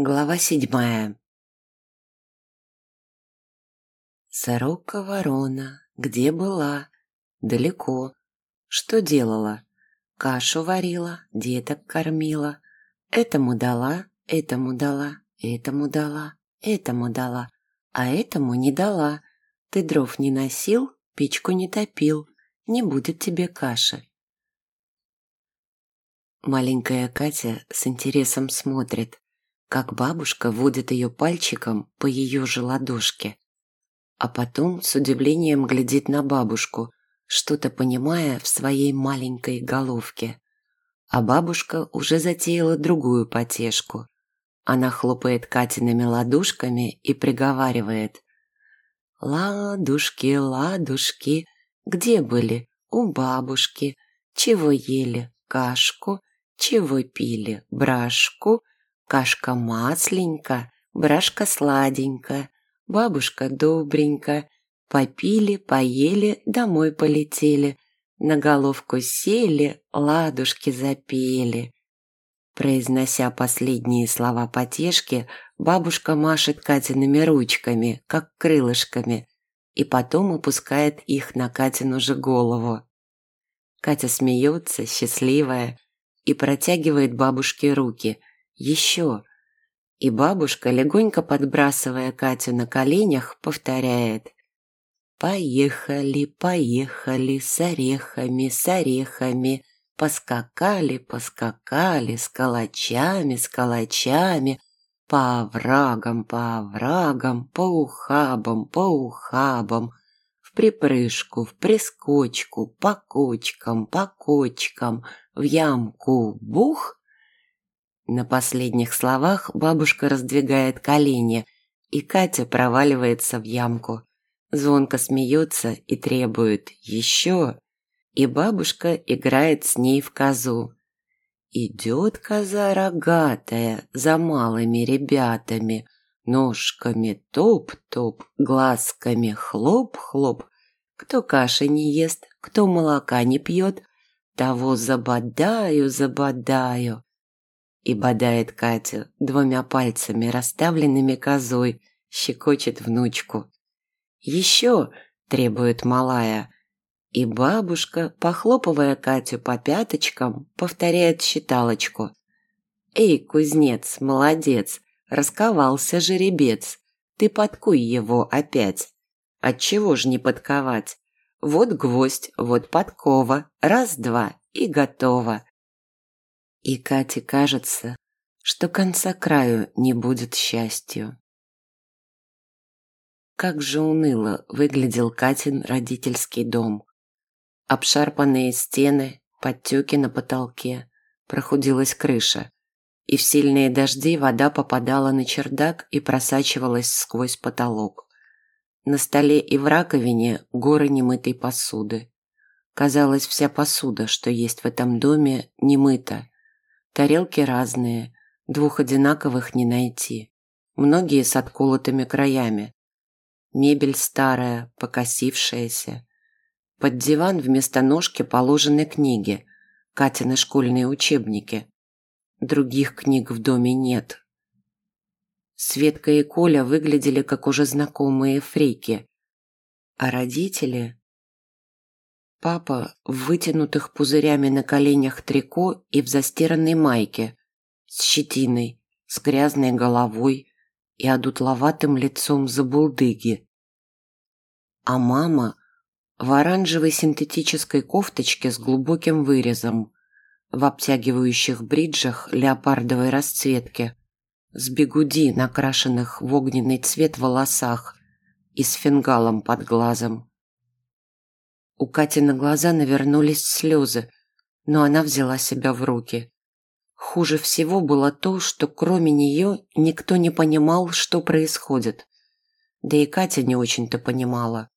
Глава седьмая Сорока ворона, где была? Далеко. Что делала? Кашу варила, деток кормила. Этому дала, этому дала, этому дала, этому дала, а этому не дала. Ты дров не носил, печку не топил, не будет тебе каши. Маленькая Катя с интересом смотрит, как бабушка водит ее пальчиком по ее же ладошке. А потом с удивлением глядит на бабушку, что-то понимая в своей маленькой головке. А бабушка уже затеяла другую потешку. Она хлопает Катиными ладушками и приговаривает. «Ладушки, ладушки, где были? У бабушки. Чего ели? Кашку. Чего пили? Брашку. Кашка масленька, брашка сладенька, бабушка добренько. Попили, поели, домой полетели. На головку сели, ладушки запели. Произнося последние слова потешки, бабушка машет Катиными ручками, как крылышками, и потом опускает их на Катину же голову. Катя смеется, счастливая, и протягивает бабушке руки – еще. И бабушка, легонько подбрасывая Катю на коленях, повторяет. «Поехали, поехали с орехами, с орехами, поскакали, поскакали с калачами, с калачами, по оврагам, по оврагам, по ухабам, по ухабам, в припрыжку, в прискочку, по кочкам, по кочкам, в ямку, бух, на последних словах бабушка раздвигает колени, и Катя проваливается в ямку. Звонко смеется и требует «еще», и бабушка играет с ней в козу. Идет коза рогатая за малыми ребятами, ножками топ-топ, глазками хлоп-хлоп. Кто каши не ест, кто молока не пьет, того забодаю, забодаю и бодает Катю двумя пальцами, расставленными козой, щекочет внучку. «Еще!» – требует малая. И бабушка, похлопывая Катю по пяточкам, повторяет считалочку. «Эй, кузнец, молодец, расковался жеребец, ты подкуй его опять. Отчего ж не подковать? Вот гвоздь, вот подкова, раз-два и готово. И Кате кажется, что конца краю не будет счастью. Как же уныло выглядел Катин родительский дом. Обшарпанные стены, подтеки на потолке, прохудилась крыша, и в сильные дожди вода попадала на чердак и просачивалась сквозь потолок. На столе и в раковине горы немытой посуды. Казалось, вся посуда, что есть в этом доме, немыта, Тарелки разные, двух одинаковых не найти. Многие с отколотыми краями. Мебель старая, покосившаяся. Под диван вместо ножки положены книги, Катины школьные учебники. Других книг в доме нет. Светка и Коля выглядели как уже знакомые фрейки. А родители... Папа в вытянутых пузырями на коленях трико и в застиранной майке, с щетиной, с грязной головой и одутловатым лицом забулдыги. А мама в оранжевой синтетической кофточке с глубоким вырезом, в обтягивающих бриджах леопардовой расцветки, с бегуди, накрашенных в огненный цвет волосах и с фингалом под глазом. У Кати на глаза навернулись слезы, но она взяла себя в руки. Хуже всего было то, что кроме нее никто не понимал, что происходит. Да и Катя не очень-то понимала.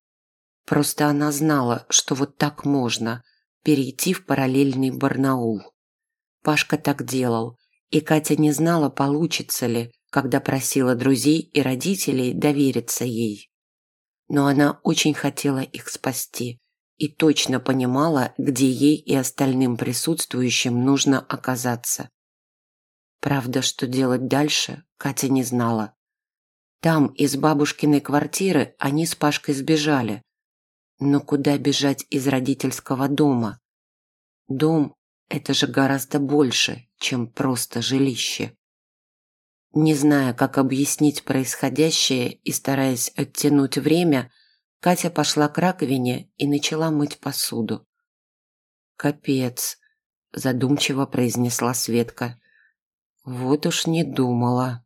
Просто она знала, что вот так можно перейти в параллельный Барнаул. Пашка так делал, и Катя не знала, получится ли, когда просила друзей и родителей довериться ей. Но она очень хотела их спасти и точно понимала, где ей и остальным присутствующим нужно оказаться. Правда, что делать дальше, Катя не знала. Там, из бабушкиной квартиры, они с Пашкой сбежали. Но куда бежать из родительского дома? Дом – это же гораздо больше, чем просто жилище. Не зная, как объяснить происходящее и стараясь оттянуть время, Катя пошла к раковине и начала мыть посуду. «Капец», – задумчиво произнесла Светка. «Вот уж не думала».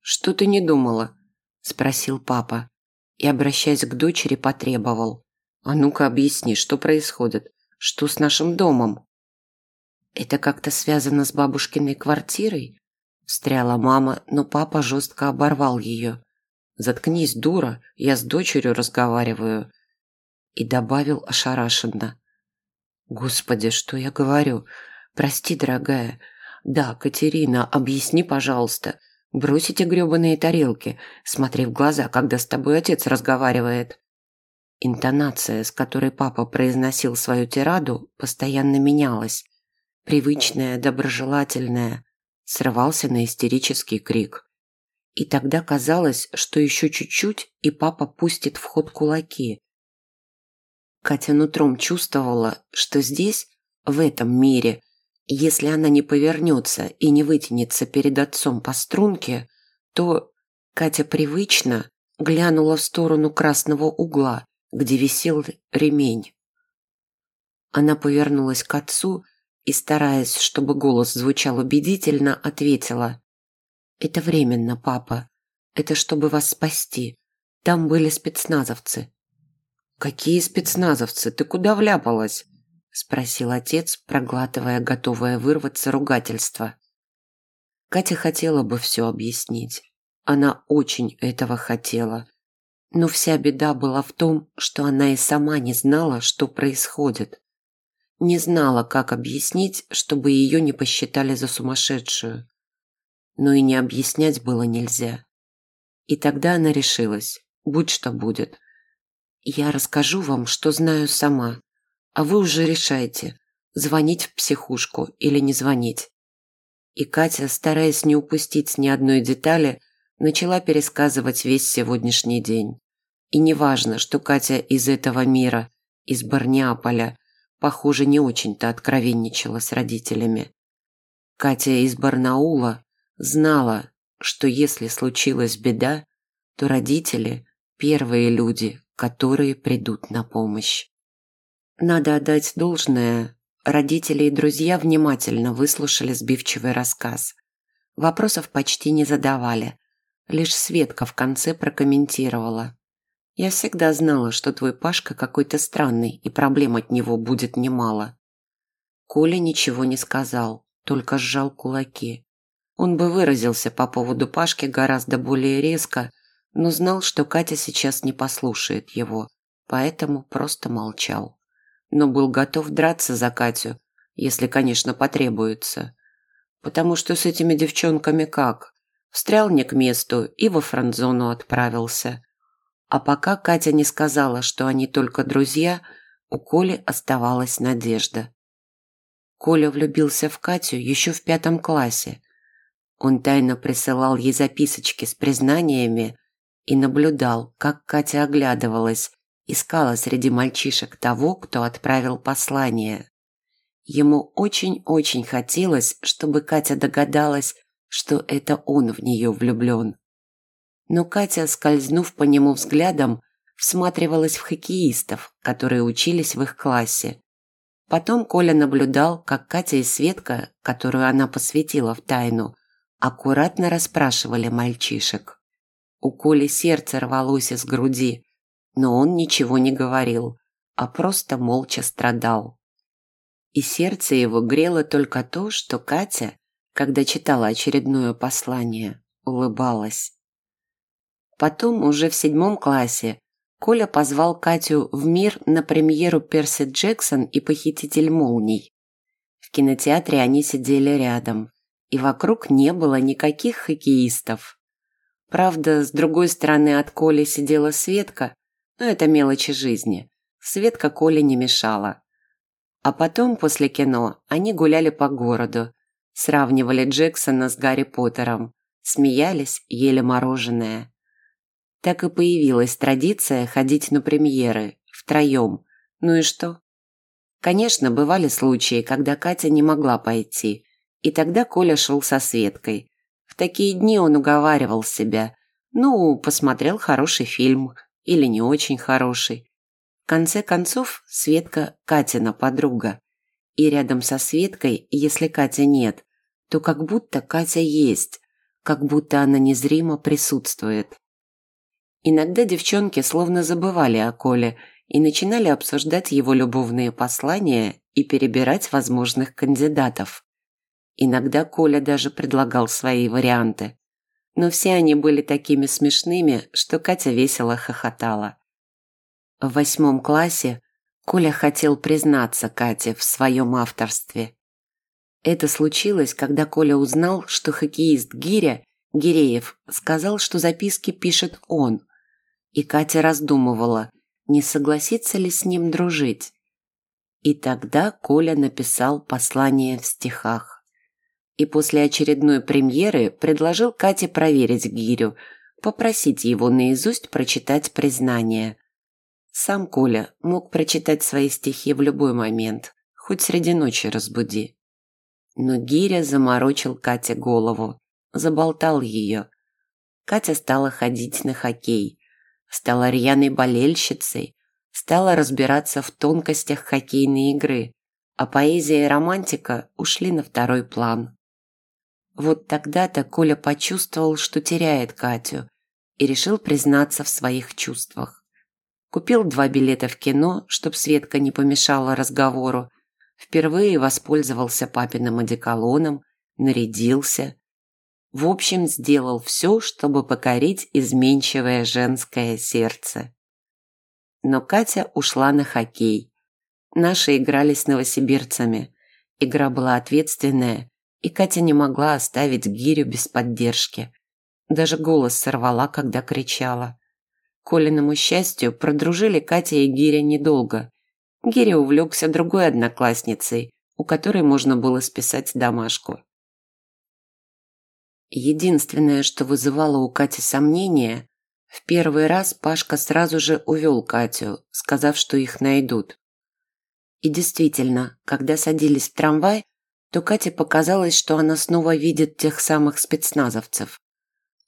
«Что ты не думала?» – спросил папа и, обращаясь к дочери, потребовал. «А ну-ка объясни, что происходит? Что с нашим домом?» «Это как-то связано с бабушкиной квартирой?» Встряла мама, но папа жестко оборвал ее. «Заткнись, дура, я с дочерью разговариваю». И добавил ошарашенно. «Господи, что я говорю? Прости, дорогая. Да, Катерина, объясни, пожалуйста. Брось эти гребаные тарелки. Смотри в глаза, когда с тобой отец разговаривает». Интонация, с которой папа произносил свою тираду, постоянно менялась. Привычная, доброжелательная, срывался на истерический крик. И тогда казалось, что еще чуть-чуть, и папа пустит в ход кулаки. Катя нутром чувствовала, что здесь, в этом мире, если она не повернется и не вытянется перед отцом по струнке, то Катя привычно глянула в сторону красного угла, где висел ремень. Она повернулась к отцу и, стараясь, чтобы голос звучал убедительно, ответила. «Это временно, папа. Это чтобы вас спасти. Там были спецназовцы». «Какие спецназовцы? Ты куда вляпалась?» спросил отец, проглатывая готовое вырваться ругательство. Катя хотела бы все объяснить. Она очень этого хотела. Но вся беда была в том, что она и сама не знала, что происходит. Не знала, как объяснить, чтобы ее не посчитали за сумасшедшую. Но и не объяснять было нельзя. И тогда она решилась, будь что будет. Я расскажу вам, что знаю сама, а вы уже решайте, звонить в психушку или не звонить. И Катя, стараясь не упустить ни одной детали, начала пересказывать весь сегодняшний день. И неважно, что Катя из этого мира, из Барниаполя, похоже, не очень-то откровенничала с родителями. Катя из Барнаула знала, что если случилась беда, то родители – первые люди, которые придут на помощь. Надо отдать должное, родители и друзья внимательно выслушали сбивчивый рассказ. Вопросов почти не задавали, лишь Светка в конце прокомментировала. Я всегда знала, что твой Пашка какой-то странный, и проблем от него будет немало. Коля ничего не сказал, только сжал кулаки. Он бы выразился по поводу Пашки гораздо более резко, но знал, что Катя сейчас не послушает его, поэтому просто молчал. Но был готов драться за Катю, если, конечно, потребуется. Потому что с этими девчонками как? Встрял не к месту и во франзону отправился. А пока Катя не сказала, что они только друзья, у Коли оставалась надежда. Коля влюбился в Катю еще в пятом классе. Он тайно присылал ей записочки с признаниями и наблюдал, как Катя оглядывалась, искала среди мальчишек того, кто отправил послание. Ему очень-очень хотелось, чтобы Катя догадалась, что это он в нее влюблен но Катя, скользнув по нему взглядом, всматривалась в хоккеистов, которые учились в их классе. Потом Коля наблюдал, как Катя и Светка, которую она посвятила в тайну, аккуратно расспрашивали мальчишек. У Коли сердце рвалось из груди, но он ничего не говорил, а просто молча страдал. И сердце его грело только то, что Катя, когда читала очередное послание, улыбалась. Потом, уже в седьмом классе, Коля позвал Катю в мир на премьеру Перси Джексон и Похититель молний. В кинотеатре они сидели рядом, и вокруг не было никаких хоккеистов. Правда, с другой стороны от Коли сидела Светка, но это мелочи жизни. Светка Коле не мешала. А потом, после кино, они гуляли по городу. сравнивали Джексона с Гарри Поттером, смеялись, ели мороженое. Так и появилась традиция ходить на премьеры, втроем. Ну и что? Конечно, бывали случаи, когда Катя не могла пойти, и тогда Коля шел со Светкой. В такие дни он уговаривал себя. Ну, посмотрел хороший фильм, или не очень хороший. В конце концов, Светка – Катина подруга. И рядом со Светкой, если Катя нет, то как будто Катя есть, как будто она незримо присутствует. Иногда девчонки словно забывали о Коле и начинали обсуждать его любовные послания и перебирать возможных кандидатов. Иногда Коля даже предлагал свои варианты. Но все они были такими смешными, что Катя весело хохотала. В восьмом классе Коля хотел признаться Кате в своем авторстве. Это случилось, когда Коля узнал, что хоккеист Гиря, Гиреев, сказал, что записки пишет он. И Катя раздумывала, не согласится ли с ним дружить. И тогда Коля написал послание в стихах. И после очередной премьеры предложил Кате проверить Гирю, попросить его наизусть прочитать признание. Сам Коля мог прочитать свои стихи в любой момент, хоть среди ночи разбуди. Но Гиря заморочил Кате голову, заболтал ее. Катя стала ходить на хоккей, стала рьяной болельщицей, стала разбираться в тонкостях хоккейной игры, а поэзия и романтика ушли на второй план. Вот тогда-то Коля почувствовал, что теряет Катю, и решил признаться в своих чувствах. Купил два билета в кино, чтоб Светка не помешала разговору, Впервые воспользовался папиным одеколоном, нарядился. В общем, сделал все, чтобы покорить изменчивое женское сердце. Но Катя ушла на хоккей. Наши играли с новосибирцами. Игра была ответственная, и Катя не могла оставить гирю без поддержки. Даже голос сорвала, когда кричала. Колиному счастью, продружили Катя и Гиря недолго. Гиря увлекся другой одноклассницей, у которой можно было списать домашку. Единственное, что вызывало у Кати сомнения, в первый раз Пашка сразу же увел Катю, сказав, что их найдут. И действительно, когда садились в трамвай, то Кате показалось, что она снова видит тех самых спецназовцев.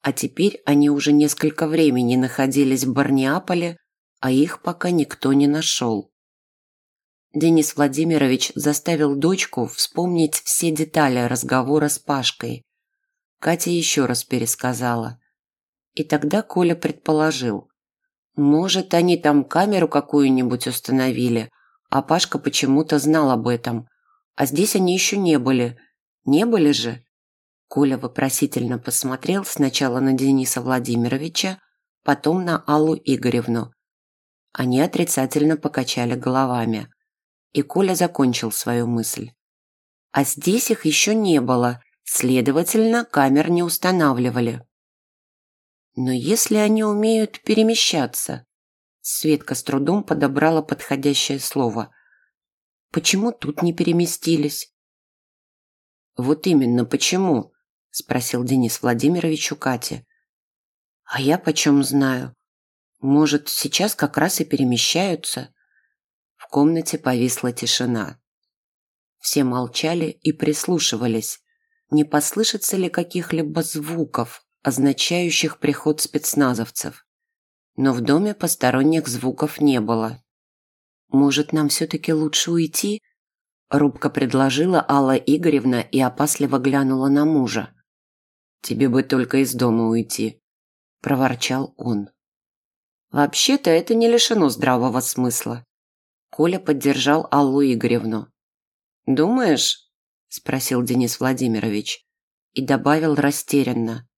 А теперь они уже несколько времени находились в Барниаполе, а их пока никто не нашел. Денис Владимирович заставил дочку вспомнить все детали разговора с Пашкой. Катя еще раз пересказала. И тогда Коля предположил. Может, они там камеру какую-нибудь установили, а Пашка почему-то знал об этом. А здесь они еще не были. Не были же? Коля вопросительно посмотрел сначала на Дениса Владимировича, потом на Аллу Игоревну. Они отрицательно покачали головами. И Коля закончил свою мысль. А здесь их еще не было, следовательно, камер не устанавливали. Но если они умеют перемещаться... Светка с трудом подобрала подходящее слово. Почему тут не переместились? Вот именно почему? Спросил Денис Владимирович у Кати. А я почем знаю? Может, сейчас как раз и перемещаются? комнате повисла тишина. Все молчали и прислушивались, не послышится ли каких-либо звуков, означающих приход спецназовцев. Но в доме посторонних звуков не было. «Может, нам все-таки лучше уйти?» Рубка предложила Алла Игоревна и опасливо глянула на мужа. «Тебе бы только из дома уйти», – проворчал он. «Вообще-то это не лишено здравого смысла. Коля поддержал Аллу Игоревну. «Думаешь?» – спросил Денис Владимирович. И добавил растерянно.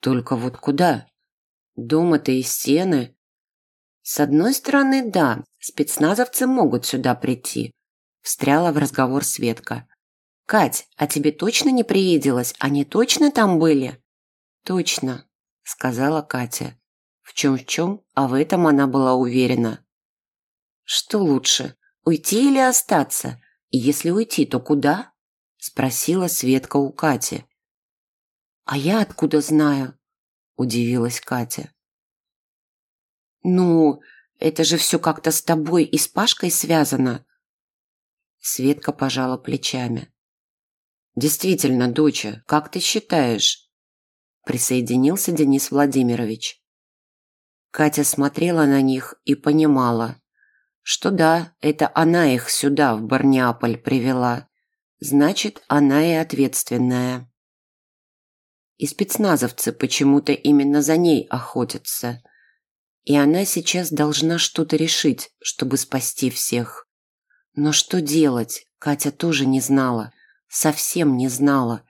«Только вот куда? Дома-то и стены». «С одной стороны, да, спецназовцы могут сюда прийти», – встряла в разговор Светка. «Кать, а тебе точно не привиделось? Они точно там были?» «Точно», – сказала Катя. В чем-в чем, а в этом она была уверена. Что лучше, уйти или остаться? И если уйти, то куда? Спросила Светка у Кати. «А я откуда знаю?» – удивилась Катя. «Ну, это же все как-то с тобой и с Пашкой связано». Светка пожала плечами. «Действительно, доча, как ты считаешь?» Присоединился Денис Владимирович. Катя смотрела на них и понимала, что да, это она их сюда, в Барнеаполь, привела. Значит, она и ответственная. И спецназовцы почему-то именно за ней охотятся. И она сейчас должна что-то решить, чтобы спасти всех. Но что делать, Катя тоже не знала. Совсем не знала.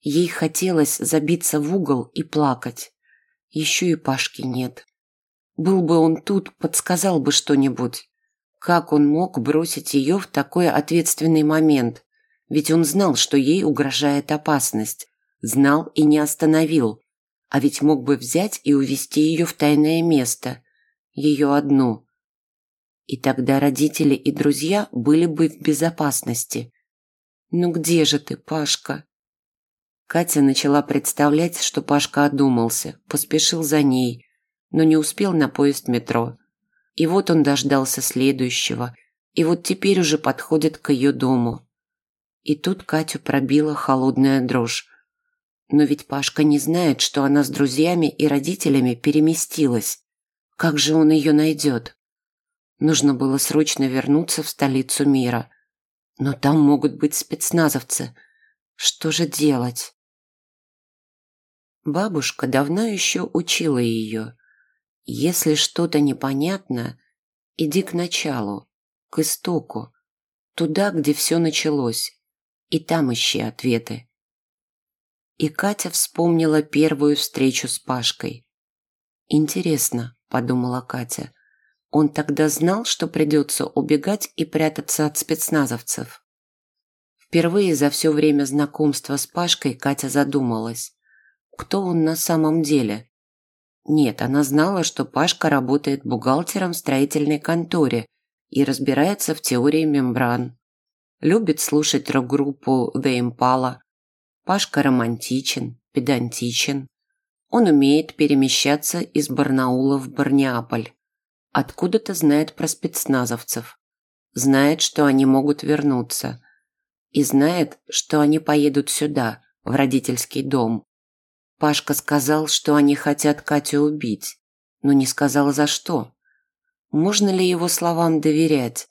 Ей хотелось забиться в угол и плакать. Еще и Пашки нет. Был бы он тут, подсказал бы что-нибудь. Как он мог бросить ее в такой ответственный момент? Ведь он знал, что ей угрожает опасность. Знал и не остановил. А ведь мог бы взять и увести ее в тайное место. Ее одну. И тогда родители и друзья были бы в безопасности. «Ну где же ты, Пашка?» Катя начала представлять, что Пашка одумался, поспешил за ней, но не успел на поезд метро. И вот он дождался следующего, и вот теперь уже подходит к ее дому. И тут Катю пробила холодная дрожь. Но ведь Пашка не знает, что она с друзьями и родителями переместилась. Как же он ее найдет? Нужно было срочно вернуться в столицу мира. Но там могут быть спецназовцы. Что же делать? Бабушка давно еще учила ее. Если что-то непонятно, иди к началу, к истоку, туда, где все началось, и там ищи ответы. И Катя вспомнила первую встречу с Пашкой. «Интересно», – подумала Катя, – «он тогда знал, что придется убегать и прятаться от спецназовцев?» Впервые за все время знакомства с Пашкой Катя задумалась, кто он на самом деле – нет, она знала, что Пашка работает бухгалтером в строительной конторе и разбирается в теории мембран. Любит слушать рок-группу The Impala. Пашка романтичен, педантичен. Он умеет перемещаться из Барнаула в Барнеаполь. Откуда-то знает про спецназовцев. Знает, что они могут вернуться. И знает, что они поедут сюда, в родительский дом. Пашка сказал, что они хотят Катю убить, но не сказал за что. Можно ли его словам доверять?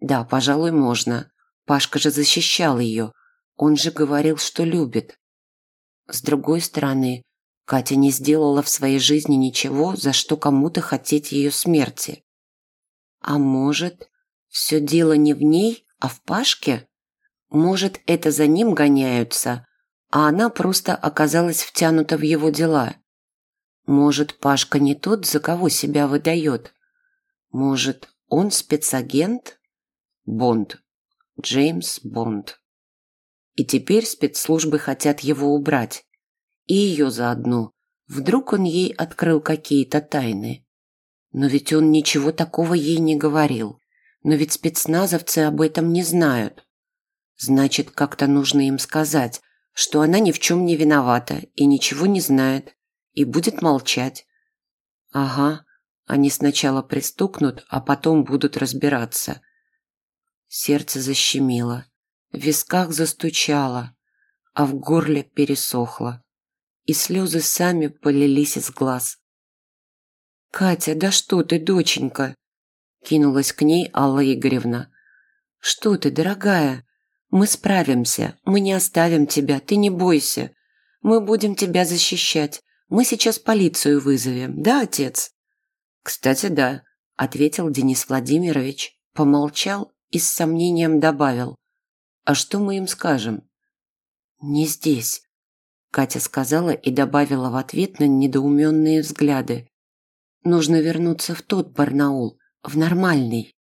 Да, пожалуй, можно. Пашка же защищал ее. Он же говорил, что любит. С другой стороны, Катя не сделала в своей жизни ничего, за что кому-то хотеть ее смерти. А может, все дело не в ней, а в Пашке? Может, это за ним гоняются, а она просто оказалась втянута в его дела. Может, Пашка не тот, за кого себя выдает? Может, он спецагент? Бонд. Джеймс Бонд. И теперь спецслужбы хотят его убрать. И ее заодно. Вдруг он ей открыл какие-то тайны. Но ведь он ничего такого ей не говорил. Но ведь спецназовцы об этом не знают. Значит, как-то нужно им сказать, что она ни в чем не виновата и ничего не знает, и будет молчать. Ага, они сначала пристукнут, а потом будут разбираться. Сердце защемило, в висках застучало, а в горле пересохло, и слезы сами полились из глаз. «Катя, да что ты, доченька!» кинулась к ней Алла Игоревна. «Что ты, дорогая? Мы справимся, мы не оставим тебя, ты не бойся. Мы будем тебя защищать. Мы сейчас полицию вызовем, да, отец?» «Кстати, да», – ответил Денис Владимирович, помолчал и с сомнением добавил. «А что мы им скажем?» «Не здесь», – Катя сказала и добавила в ответ на недоуменные взгляды. «Нужно вернуться в тот Барнаул, в нормальный».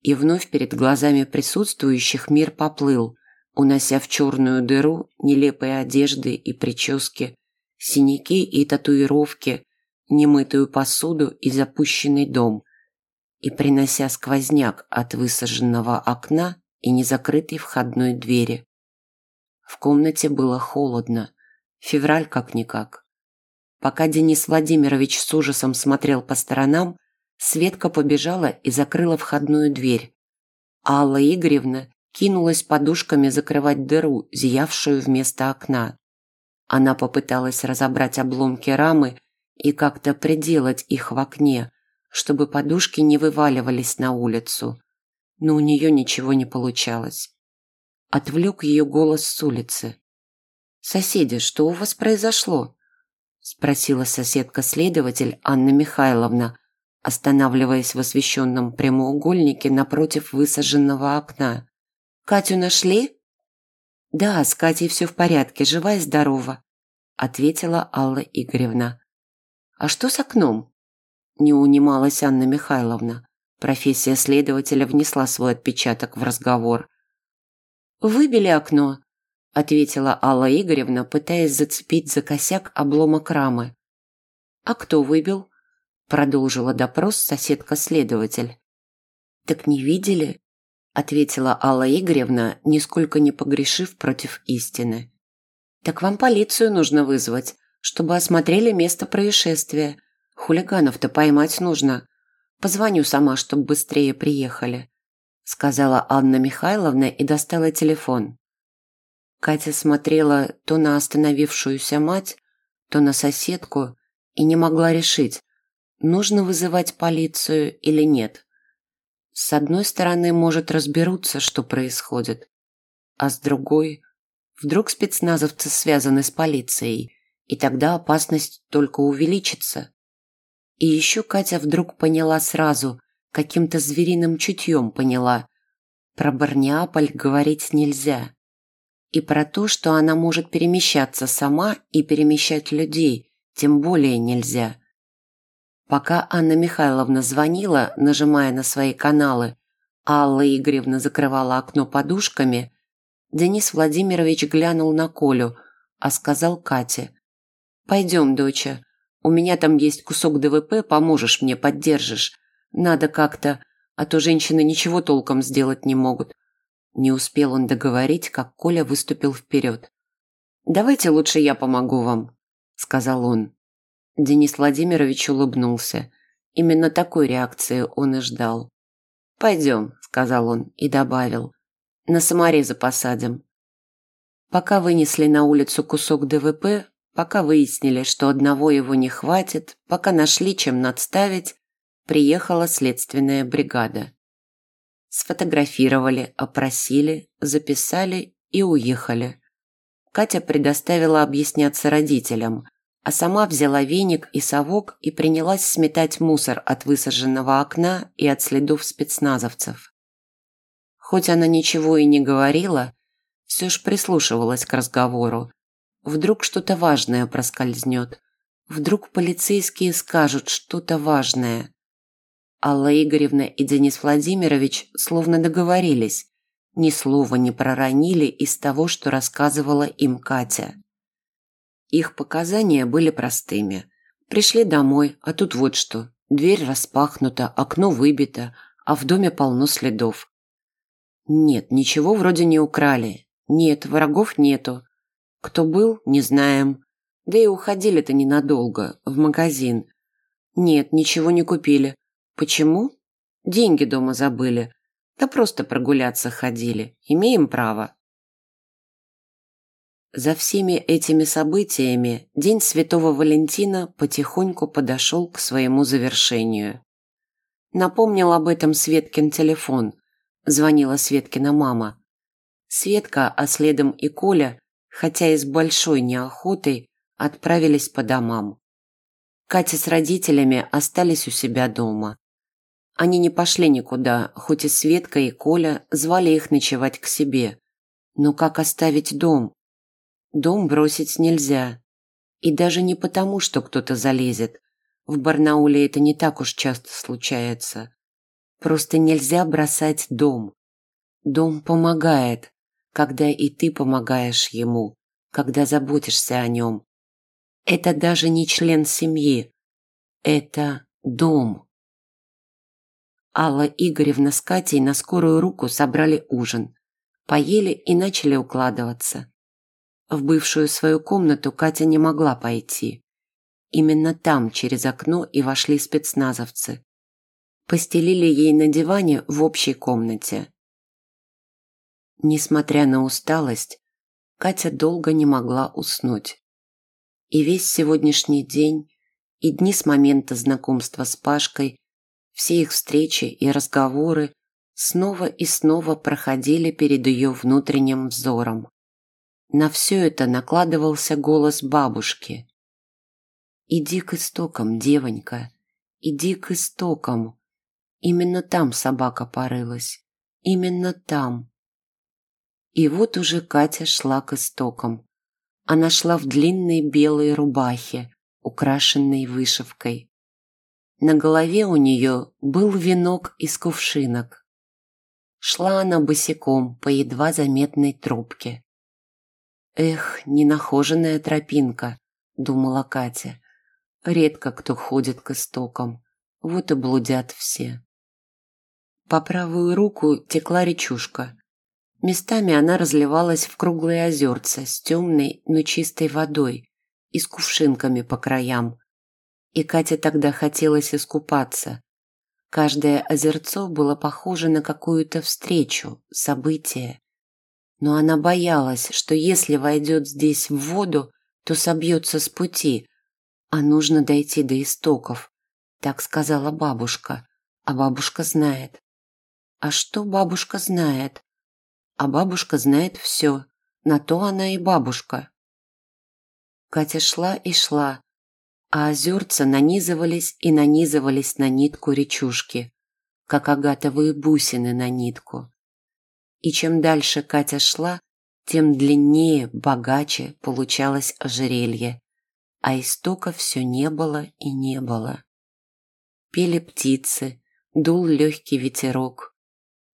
И вновь перед глазами присутствующих мир поплыл, унося в черную дыру нелепые одежды и прически, синяки и татуировки, немытую посуду и запущенный дом, и принося сквозняк от высаженного окна и незакрытой входной двери. В комнате было холодно. Февраль как-никак. Пока Денис Владимирович с ужасом смотрел по сторонам, Светка побежала и закрыла входную дверь. Алла Игоревна кинулась подушками закрывать дыру, зиявшую вместо окна. Она попыталась разобрать обломки рамы и как-то приделать их в окне, чтобы подушки не вываливались на улицу. Но у нее ничего не получалось. Отвлек ее голос с улицы. «Соседи, что у вас произошло?» спросила соседка-следователь Анна Михайловна, останавливаясь в освещенном прямоугольнике напротив высаженного окна. «Катю нашли?» «Да, с Катей все в порядке, жива и здорова», ответила Алла Игоревна. «А что с окном?» Не унималась Анна Михайловна. Профессия следователя внесла свой отпечаток в разговор. «Выбили окно», – ответила Алла Игоревна, пытаясь зацепить за косяк обломок рамы. «А кто выбил?» – продолжила допрос соседка-следователь. «Так не видели?» – ответила Алла Игоревна, нисколько не погрешив против истины. «Так вам полицию нужно вызвать, чтобы осмотрели место происшествия. Хулиганов-то поймать нужно. Позвоню сама, чтобы быстрее приехали», – сказала Анна Михайловна и достала телефон. Катя смотрела то на остановившуюся мать, то на соседку и не могла решить, нужно вызывать полицию или нет. С одной стороны, может, разберутся, что происходит, а с другой, вдруг спецназовцы связаны с полицией, и тогда опасность только увеличится. И еще Катя вдруг поняла сразу, каким-то звериным чутьем поняла, про Барниаполь говорить нельзя и про то, что она может перемещаться сама и перемещать людей, тем более нельзя. Пока Анна Михайловна звонила, нажимая на свои каналы, Алла Игоревна закрывала окно подушками, Денис Владимирович глянул на Колю, а сказал Кате. «Пойдем, доча, у меня там есть кусок ДВП, поможешь мне, поддержишь. Надо как-то, а то женщины ничего толком сделать не могут. Не успел он договорить, как Коля выступил вперед. «Давайте лучше я помогу вам», – сказал он. Денис Владимирович улыбнулся. Именно такой реакции он и ждал. «Пойдем», – сказал он и добавил. «На саморезы посадим». Пока вынесли на улицу кусок ДВП, пока выяснили, что одного его не хватит, пока нашли, чем надставить, приехала следственная бригада сфотографировали, опросили, записали и уехали. Катя предоставила объясняться родителям, а сама взяла веник и совок и принялась сметать мусор от высаженного окна и от следов спецназовцев. Хоть она ничего и не говорила, все ж прислушивалась к разговору. Вдруг что-то важное проскользнет. Вдруг полицейские скажут что-то важное. Алла Игоревна и Денис Владимирович словно договорились, ни слова не проронили из того, что рассказывала им Катя. Их показания были простыми. Пришли домой, а тут вот что. Дверь распахнута, окно выбито, а в доме полно следов. Нет, ничего вроде не украли. Нет, врагов нету. Кто был, не знаем. Да и уходили-то ненадолго, в магазин. Нет, ничего не купили. Почему? Деньги дома забыли. Да просто прогуляться ходили. Имеем право. За всеми этими событиями День Святого Валентина потихоньку подошел к своему завершению. Напомнил об этом Светкин телефон. Звонила Светкина мама. Светка, а следом и Коля, хотя и с большой неохотой, отправились по домам. Катя с родителями остались у себя дома. Они не пошли никуда, хоть и Светка, и Коля звали их ночевать к себе. Но как оставить дом? Дом бросить нельзя. И даже не потому, что кто-то залезет. В Барнауле это не так уж часто случается. Просто нельзя бросать дом. Дом помогает, когда и ты помогаешь ему, когда заботишься о нем. Это даже не член семьи. Это дом. Алла Игоревна с Катей на скорую руку собрали ужин. Поели и начали укладываться. В бывшую свою комнату Катя не могла пойти. Именно там, через окно, и вошли спецназовцы. Постелили ей на диване в общей комнате. Несмотря на усталость, Катя долго не могла уснуть. И весь сегодняшний день, и дни с момента знакомства с Пашкой, все их встречи и разговоры снова и снова проходили перед ее внутренним взором. На все это накладывался голос бабушки. «Иди к истокам, девонька, иди к истокам. Именно там собака порылась, именно там». И вот уже Катя шла к истокам. Она шла в длинной белой рубахе, украшенной вышивкой. На голове у нее был венок из кувшинок. Шла она босиком по едва заметной трубке. «Эх, ненахоженная тропинка», — думала Катя. «Редко кто ходит к истокам, вот и блудят все». По правую руку текла речушка. Местами она разливалась в круглые озерца с темной, но чистой водой и с кувшинками по краям. И Кате тогда хотелось искупаться. Каждое озерцо было похоже на какую-то встречу, событие но она боялась, что если войдет здесь в воду, то собьется с пути, а нужно дойти до истоков. Так сказала бабушка, а бабушка знает. А что бабушка знает? А бабушка знает все, на то она и бабушка. Катя шла и шла, а озерца нанизывались и нанизывались на нитку речушки, как агатовые бусины на нитку. И чем дальше Катя шла, тем длиннее, богаче получалось ожерелье, а истока все не было и не было. Пели птицы, дул легкий ветерок,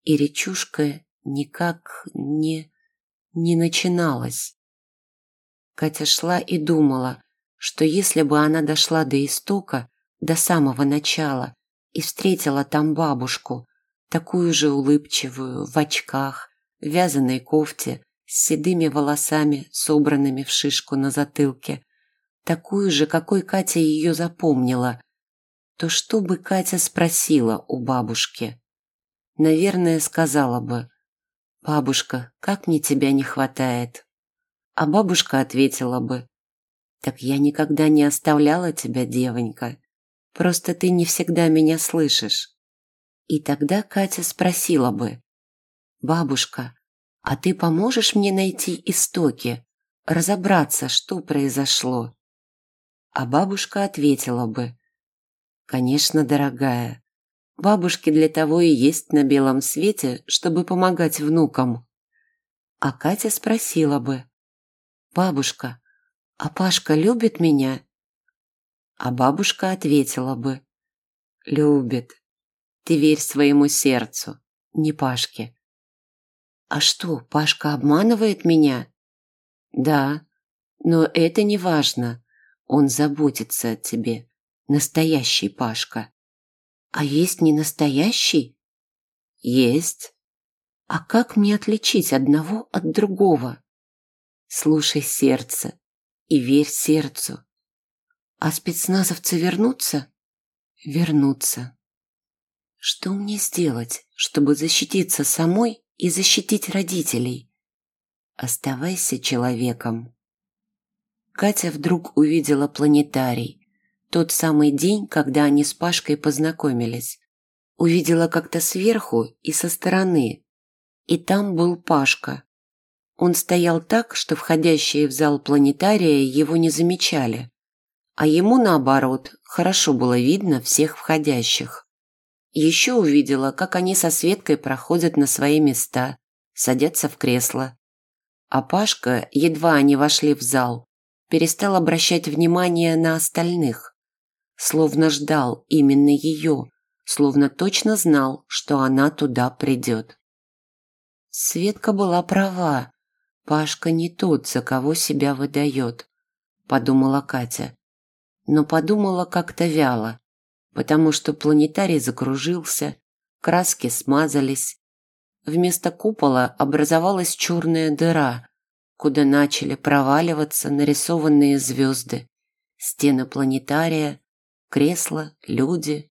и речушка никак не... не начиналась. Катя шла и думала, что если бы она дошла до истока, до самого начала, и встретила там бабушку, такую же улыбчивую, в очках, в вязаной кофте, с седыми волосами, собранными в шишку на затылке, такую же, какой Катя ее запомнила, то что бы Катя спросила у бабушки? Наверное, сказала бы, «Бабушка, как мне тебя не хватает?» А бабушка ответила бы, «Так я никогда не оставляла тебя, девонька, просто ты не всегда меня слышишь». И тогда Катя спросила бы, «Бабушка, а ты поможешь мне найти истоки, разобраться, что произошло?» А бабушка ответила бы, «Конечно, дорогая, бабушки для того и есть на белом свете, чтобы помогать внукам». А Катя спросила бы, «Бабушка, а Пашка любит меня?» А бабушка ответила бы, «Любит. Ты верь своему сердцу, не Пашке. А что, Пашка обманывает меня? Да, но это не важно. Он заботится о тебе. Настоящий Пашка. А есть не настоящий? Есть. А как мне отличить одного от другого? Слушай сердце и верь сердцу. А спецназовцы вернутся? Вернутся. Что мне сделать, чтобы защититься самой и защитить родителей? Оставайся человеком. Катя вдруг увидела планетарий. Тот самый день, когда они с Пашкой познакомились. Увидела как-то сверху и со стороны. И там был Пашка. Он стоял так, что входящие в зал планетария его не замечали. А ему, наоборот, хорошо было видно всех входящих. Еще увидела, как они со Светкой проходят на свои места, садятся в кресло. А Пашка, едва они вошли в зал, перестал обращать внимание на остальных. Словно ждал именно ее, словно точно знал, что она туда придет. Светка была права. Пашка не тот, за кого себя выдает, подумала Катя. Но подумала как-то вяло потому что планетарий закружился, краски смазались. Вместо купола образовалась черная дыра, куда начали проваливаться нарисованные звезды, стены планетария, кресла, люди.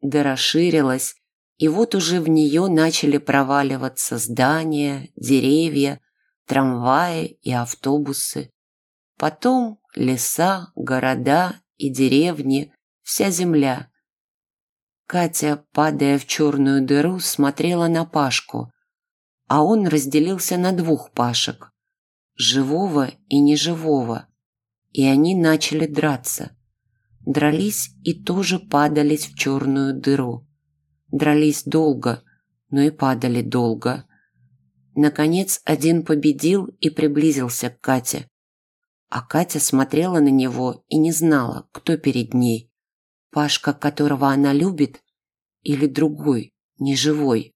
Дыра ширилась, и вот уже в нее начали проваливаться здания, деревья, трамваи и автобусы. Потом леса, города и деревни, вся земля. Катя, падая в черную дыру, смотрела на Пашку, а он разделился на двух Пашек – живого и неживого, и они начали драться. Дрались и тоже падались в черную дыру. Дрались долго, но и падали долго. Наконец один победил и приблизился к Кате. А Катя смотрела на него и не знала, кто перед ней. Пашка, которого она любит, или другой, неживой.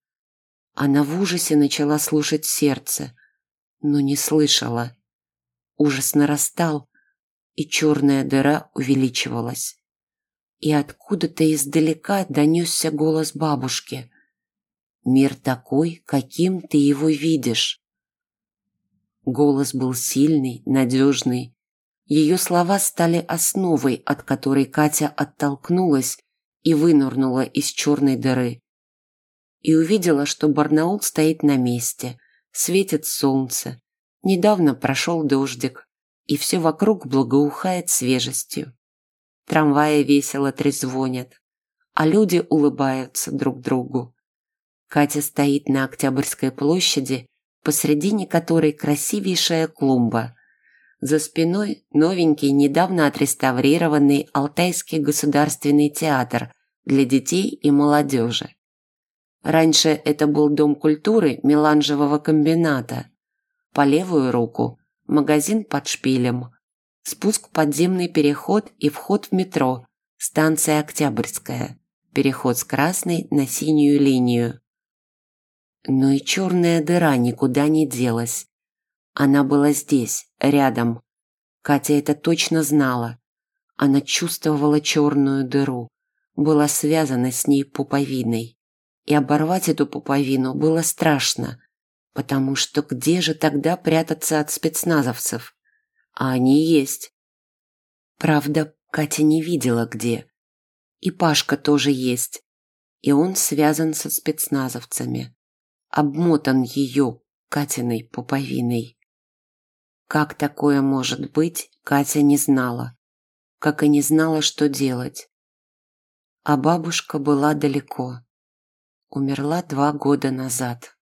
Она в ужасе начала слушать сердце, но не слышала. Ужас нарастал, и черная дыра увеличивалась. И откуда-то издалека донесся голос бабушки. «Мир такой, каким ты его видишь». Голос был сильный, надежный. Ее слова стали основой, от которой Катя оттолкнулась и вынырнула из черной дыры. И увидела, что Барнаул стоит на месте, светит солнце. Недавно прошел дождик, и все вокруг благоухает свежестью. Трамваи весело трезвонят, а люди улыбаются друг другу. Катя стоит на Октябрьской площади посредине которой красивейшая клумба. За спиной новенький, недавно отреставрированный Алтайский государственный театр для детей и молодежи. Раньше это был дом культуры меланжевого комбината. По левую руку – магазин под шпилем. Спуск подземный переход и вход в метро, станция Октябрьская. Переход с красной на синюю линию. Но и черная дыра никуда не делась. Она была здесь, рядом. Катя это точно знала. Она чувствовала черную дыру, была связана с ней пуповиной. И оборвать эту пуповину было страшно, потому что где же тогда прятаться от спецназовцев? А они есть. Правда, Катя не видела где. И Пашка тоже есть. И он связан со спецназовцами обмотан ее, Катиной пуповиной. Как такое может быть, Катя не знала, как и не знала, что делать. А бабушка была далеко. Умерла два года назад.